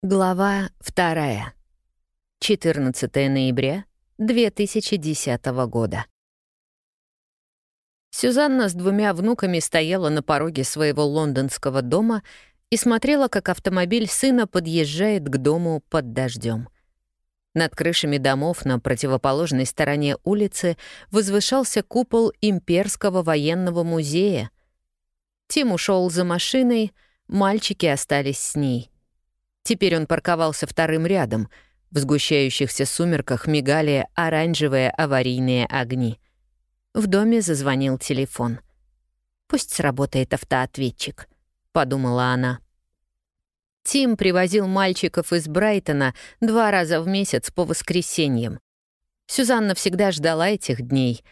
Глава 2. 14 ноября 2010 года. Сюзанна с двумя внуками стояла на пороге своего лондонского дома и смотрела, как автомобиль сына подъезжает к дому под дождем. Над крышами домов на противоположной стороне улицы возвышался купол Имперского военного музея. Тим ушел за машиной, мальчики остались с ней — Теперь он парковался вторым рядом. В сгущающихся сумерках мигали оранжевые аварийные огни. В доме зазвонил телефон. «Пусть сработает автоответчик», — подумала она. Тим привозил мальчиков из Брайтона два раза в месяц по воскресеньям. Сюзанна всегда ждала этих дней.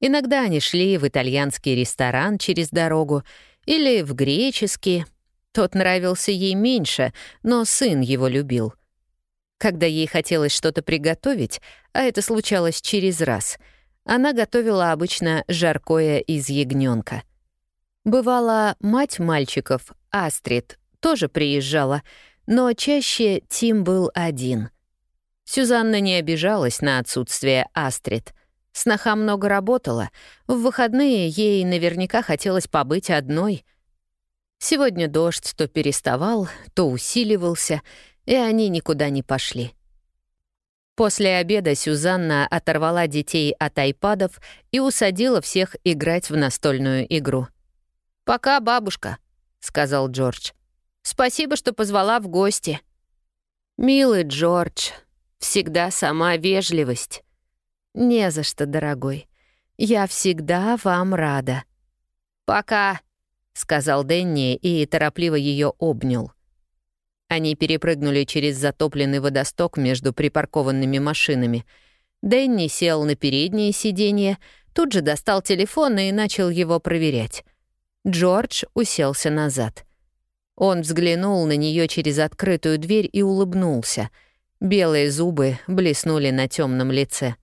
Иногда они шли в итальянский ресторан через дорогу или в греческий, тот нравился ей меньше, но сын его любил. Когда ей хотелось что-то приготовить, а это случалось через раз, она готовила обычно жаркое из ягненка. Бывала мать мальчиков, Астрид, тоже приезжала, но чаще Тим был один. Сюзанна не обижалась на отсутствие Астрид. Сноха много работала. В выходные ей наверняка хотелось побыть одной — Сегодня дождь то переставал, то усиливался, и они никуда не пошли. После обеда Сюзанна оторвала детей от айпадов и усадила всех играть в настольную игру. «Пока, бабушка», — сказал Джордж. «Спасибо, что позвала в гости». «Милый Джордж, всегда сама вежливость». «Не за что, дорогой. Я всегда вам рада». «Пока», — сказал Дэнни и торопливо ее обнял. Они перепрыгнули через затопленный водосток между припаркованными машинами. Дэнни сел на переднее сиденье, тут же достал телефон и начал его проверять. Джордж уселся назад. Он взглянул на нее через открытую дверь и улыбнулся. Белые зубы блеснули на темном лице.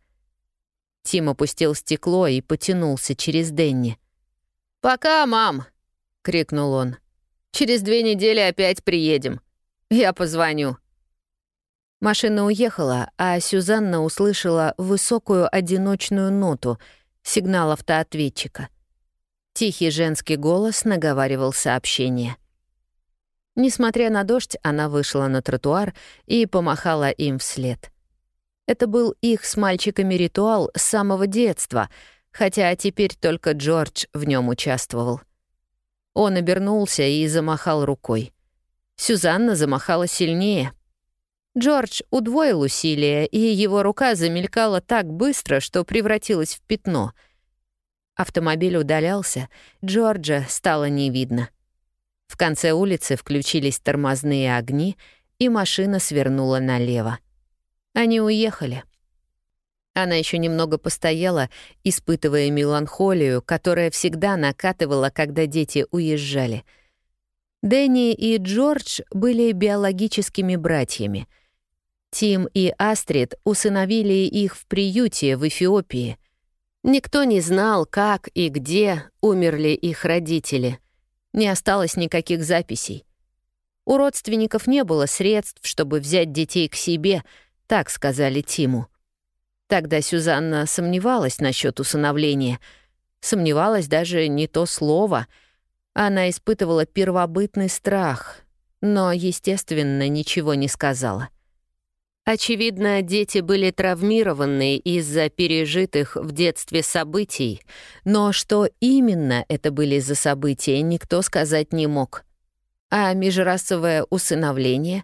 Тим опустил стекло и потянулся через Дэнни. «Пока, мам!» Крикнул он. «Через две недели опять приедем. Я позвоню». Машина уехала, а Сюзанна услышала высокую одиночную ноту, сигнал автоответчика. Тихий женский голос наговаривал сообщение. Несмотря на дождь, она вышла на тротуар и помахала им вслед. Это был их с мальчиками ритуал с самого детства, хотя теперь только Джордж в нем участвовал. Он обернулся и замахал рукой. Сюзанна замахала сильнее. Джордж удвоил усилия, и его рука замелькала так быстро, что превратилась в пятно. Автомобиль удалялся, Джорджа стало не видно. В конце улицы включились тормозные огни, и машина свернула налево. Они уехали. Она еще немного постояла, испытывая меланхолию, которая всегда накатывала, когда дети уезжали. Дэнни и Джордж были биологическими братьями. Тим и Астрид усыновили их в приюте в Эфиопии. Никто не знал, как и где умерли их родители. Не осталось никаких записей. У родственников не было средств, чтобы взять детей к себе, так сказали Тиму. Тогда Сюзанна сомневалась насчет усыновления. Сомневалась даже не то слово. Она испытывала первобытный страх, но, естественно, ничего не сказала. Очевидно, дети были травмированы из-за пережитых в детстве событий, но что именно это были за события, никто сказать не мог. А межрасовое усыновление?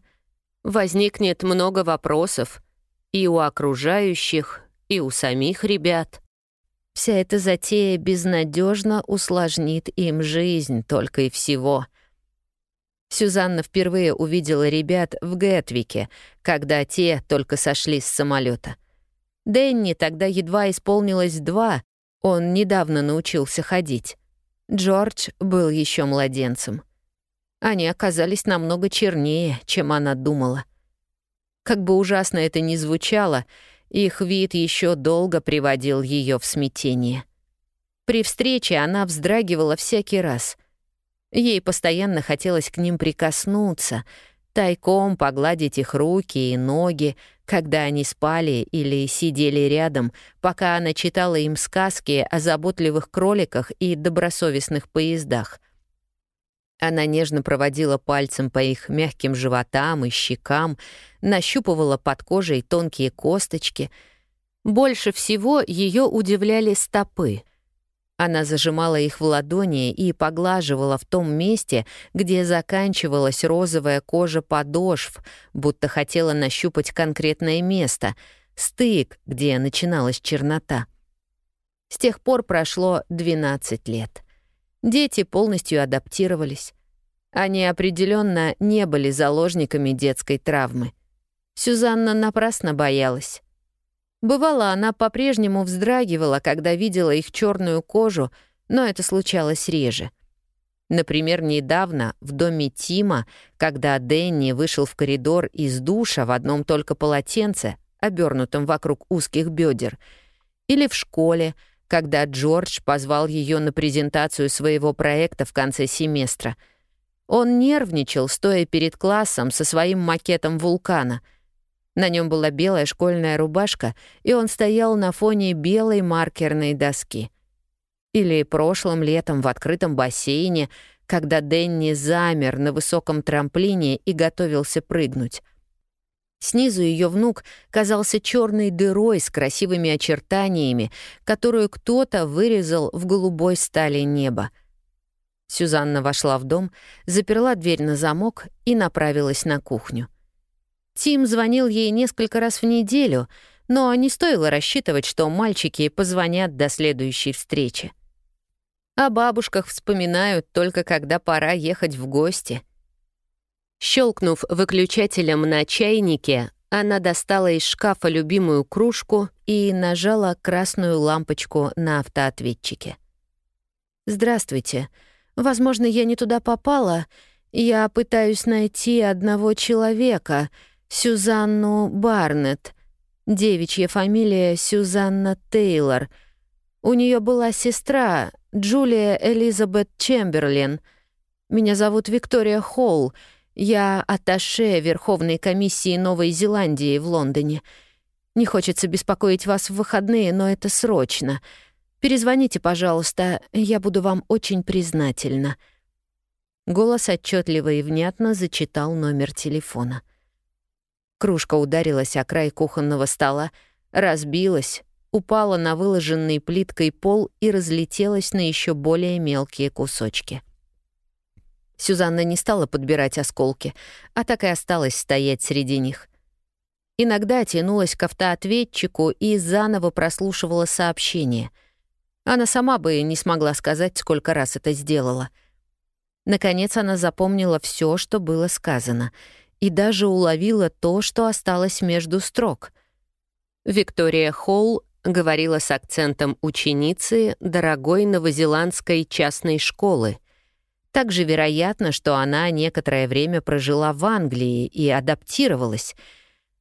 Возникнет много вопросов — и у окружающих, и у самих ребят. Вся эта затея безнадежно усложнит им жизнь только и всего. Сюзанна впервые увидела ребят в Гетвике, когда те только сошли с самолета. Дэнни тогда едва исполнилось два, он недавно научился ходить. Джордж был еще младенцем. Они оказались намного чернее, чем она думала. Как бы ужасно это ни звучало, их вид еще долго приводил ее в смятение. При встрече она вздрагивала всякий раз. Ей постоянно хотелось к ним прикоснуться, тайком погладить их руки и ноги, когда они спали или сидели рядом, пока она читала им сказки о заботливых кроликах и добросовестных поездах. Она нежно проводила пальцем по их мягким животам и щекам, нащупывала под кожей тонкие косточки. Больше всего ее удивляли стопы — она зажимала их в ладони и поглаживала в том месте, где заканчивалась розовая кожа подошв, будто хотела нащупать конкретное место — стык, где начиналась чернота. С тех пор прошло 12 лет. Дети полностью адаптировались. Они определенно не были заложниками детской травмы. Сюзанна напрасно боялась. Бывало, она по-прежнему вздрагивала, когда видела их черную кожу, но это случалось реже. Например, недавно в доме Тима, когда Дэнни вышел в коридор из душа в одном только полотенце, обернутом вокруг узких бедер, или в школе, когда Джордж позвал ее на презентацию своего проекта в конце семестра. Он нервничал, стоя перед классом со своим макетом вулкана — на нем была белая школьная рубашка, и он стоял на фоне белой маркерной доски. Или прошлым летом в открытом бассейне, когда Дэнни замер на высоком трамплине и готовился прыгнуть. Снизу ее внук казался черной дырой с красивыми очертаниями, которую кто-то вырезал в голубой стали неба. Сюзанна вошла в дом, заперла дверь на замок и направилась на кухню. Тим звонил ей несколько раз в неделю, но не стоило рассчитывать, что мальчики позвонят до следующей встречи. О бабушках вспоминают только когда пора ехать в гости. Щелкнув выключателем на чайнике, она достала из шкафа любимую кружку и нажала красную лампочку на автоответчике. «Здравствуйте. Возможно, я не туда попала. Я пытаюсь найти одного человека», Сюзанну Барнетт. Девичья фамилия Сюзанна Тейлор. У нее была сестра Джулия Элизабет Чемберлин. Меня зовут Виктория Холл. Я атташе Верховной комиссии Новой Зеландии в Лондоне. Не хочется беспокоить вас в выходные, но это срочно. Перезвоните, пожалуйста, я буду вам очень признательна». Голос отчетливо и внятно зачитал номер телефона. Кружка ударилась о край кухонного стола, разбилась, упала на выложенный плиткой пол и разлетелась на еще более мелкие кусочки. Сюзанна не стала подбирать осколки, а так и осталась стоять среди них. Иногда тянулась к автоответчику и заново прослушивала сообщение. Она сама бы не смогла сказать, сколько раз это сделала. Наконец она запомнила все, что было сказано — и даже уловила то, что осталось между строк. Виктория Холл говорила с акцентом ученицы дорогой новозеландской частной школы. Также вероятно, что она некоторое время прожила в Англии и адаптировалась.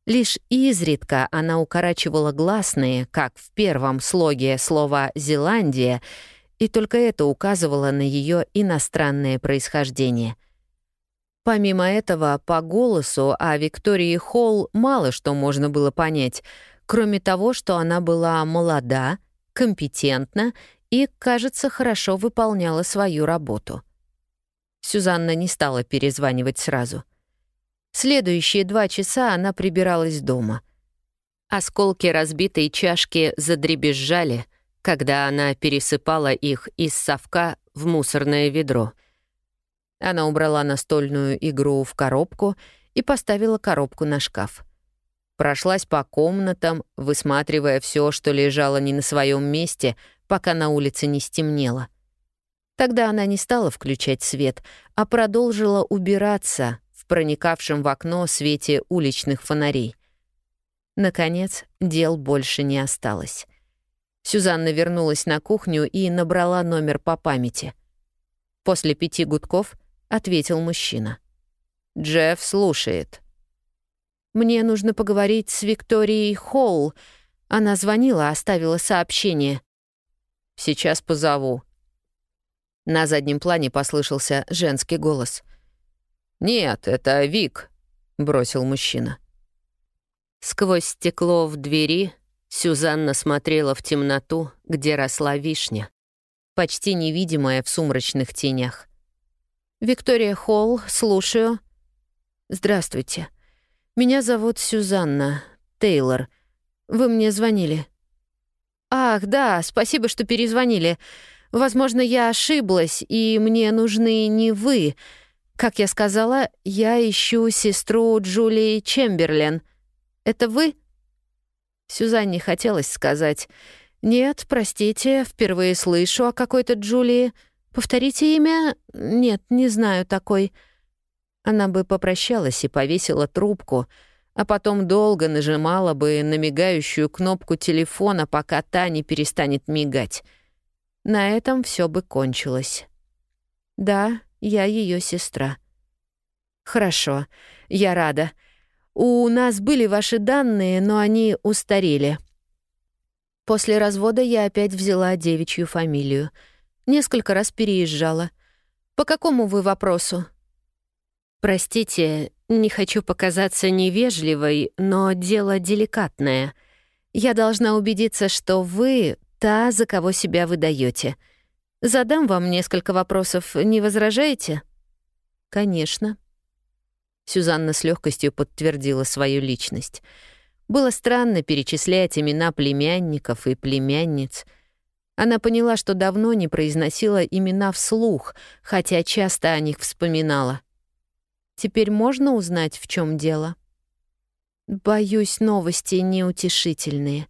Лишь изредка она укорачивала гласные, как в первом слоге слова «Зеландия», и только это указывало на ее иностранное происхождение — Помимо этого, по голосу о Виктории Холл мало что можно было понять, кроме того, что она была молода, компетентна и, кажется, хорошо выполняла свою работу. Сюзанна не стала перезванивать сразу. Следующие два часа она прибиралась дома. Осколки разбитой чашки задребезжали, когда она пересыпала их из совка в мусорное ведро — она убрала настольную игру в коробку и поставила коробку на шкаф. Прошлась по комнатам, высматривая все, что лежало не на своем месте, пока на улице не стемнело. Тогда она не стала включать свет, а продолжила убираться в проникавшем в окно свете уличных фонарей. Наконец, дел больше не осталось. Сюзанна вернулась на кухню и набрала номер по памяти. После пяти гудков ответил мужчина. Джефф слушает. Мне нужно поговорить с Викторией Холл. Она звонила, оставила сообщение. Сейчас позову. На заднем плане послышался женский голос. «Нет, это Вик. бросил мужчина. Сквозь стекло в двери Сюзанна смотрела в темноту, где росла вишня, почти невидимая в сумрачных тенях. «Виктория Холл, слушаю». «Здравствуйте. Меня зовут Сюзанна Тейлор. Вы мне звонили». «Ах, да, спасибо, что перезвонили. Возможно, я ошиблась, и мне нужны не вы. Как я сказала, я ищу сестру Джулии Чемберлен. Это вы?» Сюзанне хотелось сказать «Нет, простите, впервые слышу о какой-то Джулии. Повторите имя? Нет, не знаю такой». Она бы попрощалась и повесила трубку, а потом долго нажимала бы на мигающую кнопку телефона, пока та не перестанет мигать. На этом все бы кончилось. «Да, я ее сестра». «Хорошо, я рада. У нас были ваши данные, но они устарели. После развода я опять взяла девичью фамилию. Несколько раз переезжала. По какому вы вопросу? Простите, не хочу показаться невежливой, но дело деликатное. Я должна убедиться, что вы та, за кого себя выдаете. Задам вам несколько вопросов, не возражаете? Конечно. Сюзанна с легкостью подтвердила свою личность. Было странно перечислять имена племянников и племянниц. Она поняла, что давно не произносила имена вслух, хотя часто о них вспоминала. Теперь можно узнать, в чем дело? Боюсь, новости неутешительные.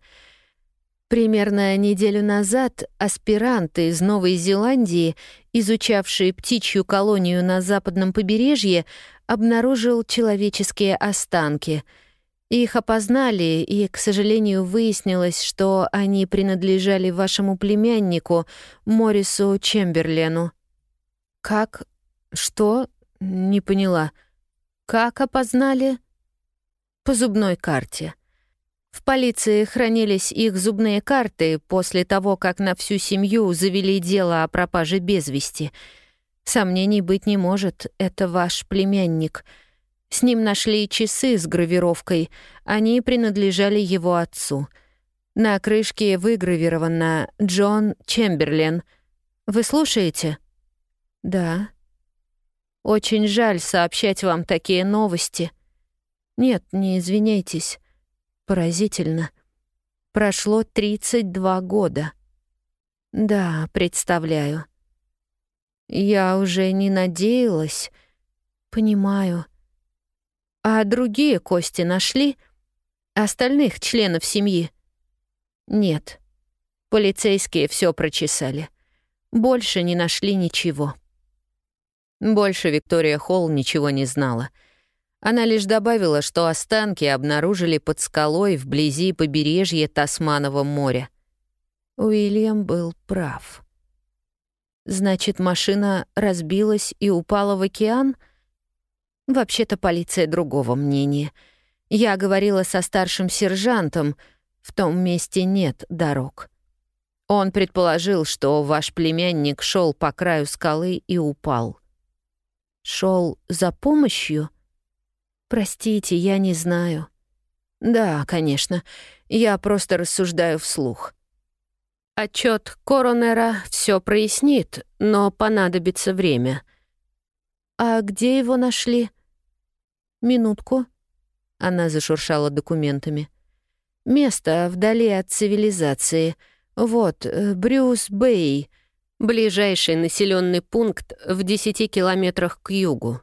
Примерно неделю назад аспиранты из Новой Зеландии, изучавшие птичью колонию на западном побережье, обнаружил человеческие останки. Их опознали, и, к сожалению, выяснилось, что они принадлежали вашему племяннику, Морису Чемберлену. «Как? Что? Не поняла. Как опознали?» «По зубной карте». В полиции хранились их зубные карты после того, как на всю семью завели дело о пропаже без вести — Сомнений быть не может, это ваш племянник. С ним нашли часы с гравировкой, они принадлежали его отцу. На крышке выгравировано «Джон Чемберлен». Вы слушаете? Да. Очень жаль сообщать вам такие новости. Нет, не извиняйтесь. Поразительно. Прошло 32 года. Да, представляю. Я уже не надеялась. Понимаю. А другие кости нашли? Остальных членов семьи? Нет. Полицейские все прочесали. Больше не нашли ничего. Больше Виктория Холл ничего не знала. Она лишь добавила, что останки обнаружили под скалой вблизи побережья Тасманова моря. Уильям был прав. Значит, машина разбилась и упала в океан? Вообще-то полиция другого мнения. Я говорила со старшим сержантом. В том месте нет дорог. Он предположил, что ваш племянник шел по краю скалы и упал. Шел за помощью? Простите, я не знаю. Да, конечно. Я просто рассуждаю вслух. Отчет коронера все прояснит, но понадобится время. А где его нашли? Минутку. Она зашуршала документами. Место вдали от цивилизации. Вот, э, Брюс-Бэй, ближайший населенный пункт в десяти километрах к югу.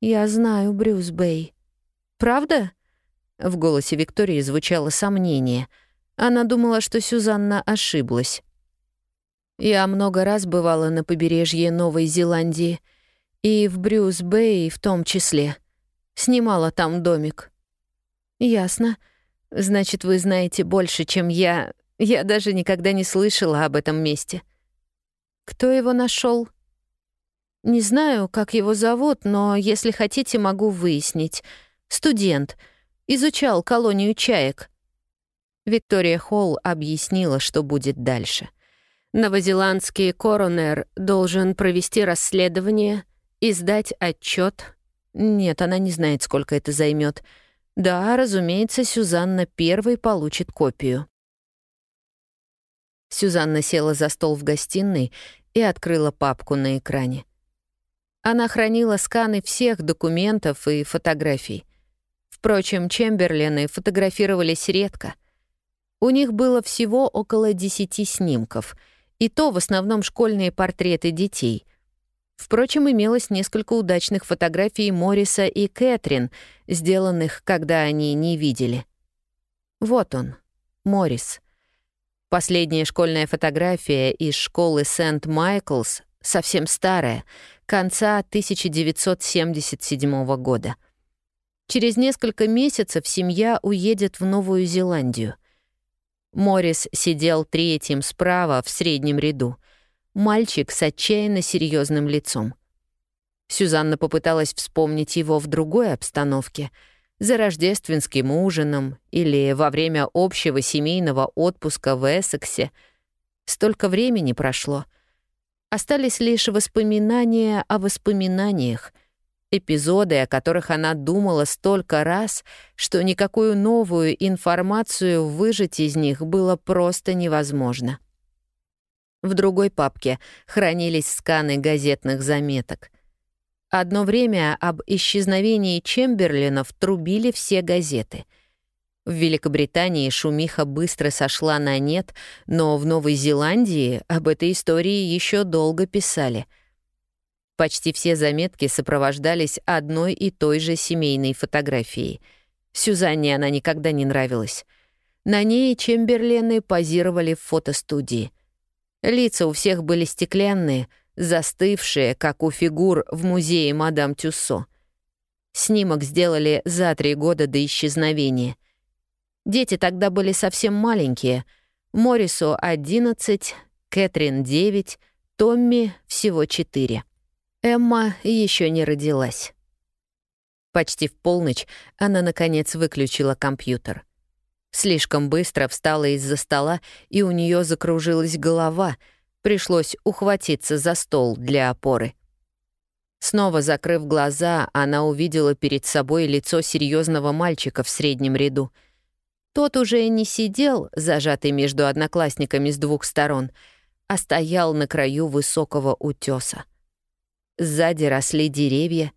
Я знаю Брюс-Бэй. Правда? В голосе Виктории звучало сомнение — она думала, что Сюзанна ошиблась. Я много раз бывала на побережье Новой Зеландии и в Брюс-Бэй в том числе. Снимала там домик. Ясно. Значит, вы знаете больше, чем я. Я даже никогда не слышала об этом месте. Кто его нашел? Не знаю, как его зовут, но если хотите, могу выяснить. Студент. Изучал колонию чаек. Виктория Холл объяснила, что будет дальше. Новозеландский коронер должен провести расследование и сдать отчет Нет, она не знает, сколько это займет. Да, разумеется, Сюзанна первой получит копию. Сюзанна села за стол в гостиной и открыла папку на экране. Она хранила сканы всех документов и фотографий. Впрочем, Чемберлены фотографировались редко. У них было всего около десяти снимков, и то в основном школьные портреты детей. Впрочем, имелось несколько удачных фотографий Морриса и Кэтрин, сделанных, когда они не видели. Вот он, Моррис — Последняя школьная фотография из школы Сент-Майклс совсем старая, конца 1977 года. Через несколько месяцев семья уедет в Новую Зеландию. Моррис сидел третьим справа в среднем ряду. Мальчик с отчаянно серьезным лицом. Сюзанна попыталась вспомнить его в другой обстановке — за рождественским ужином или во время общего семейного отпуска в Эссексе. Столько времени прошло. Остались лишь воспоминания о воспоминаниях, эпизоды, о которых она думала столько раз, что никакую новую информацию выжать из них было просто невозможно. В другой папке хранились сканы газетных заметок — Одно время об исчезновении Чемберлинов трубили все газеты. В Великобритании шумиха быстро сошла на нет, но в Новой Зеландии об этой истории еще долго писали. Почти все заметки сопровождались одной и той же семейной фотографией. Сюзанне она никогда не нравилась. На ней Чемберлены позировали в фотостудии. Лица у всех были стеклянные — застывшие, как у фигур в музее мадам Тюссо. Снимок сделали за три года до исчезновения. Дети тогда были совсем маленькие. Морису — 11, Кэтрин — 9, Томми — всего 4. Эмма еще не родилась. Почти в полночь она, наконец, выключила компьютер. Слишком быстро встала из-за стола, и у нее закружилась голова — Пришлось ухватиться за стол для опоры. Снова закрыв глаза, она увидела перед собой лицо серьезного мальчика в среднем ряду. Тот уже не сидел, зажатый между одноклассниками с двух сторон, а стоял на краю высокого утеса. Сзади росли деревья.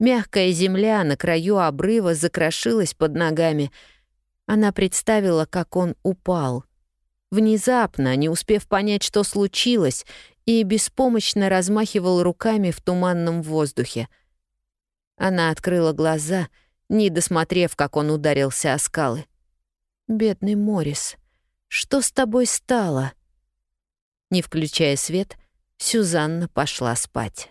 Мягкая земля на краю обрыва закрошилась под ногами. Она представила, как он упал, внезапно, не успев понять, что случилось, и беспомощно размахивал руками в туманном воздухе. Она открыла глаза, не досмотрев, как он ударился о скалы. «Бедный Морис, что с тобой стало?» Не включая свет, Сюзанна пошла спать.